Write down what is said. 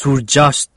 সূর্যাস্ত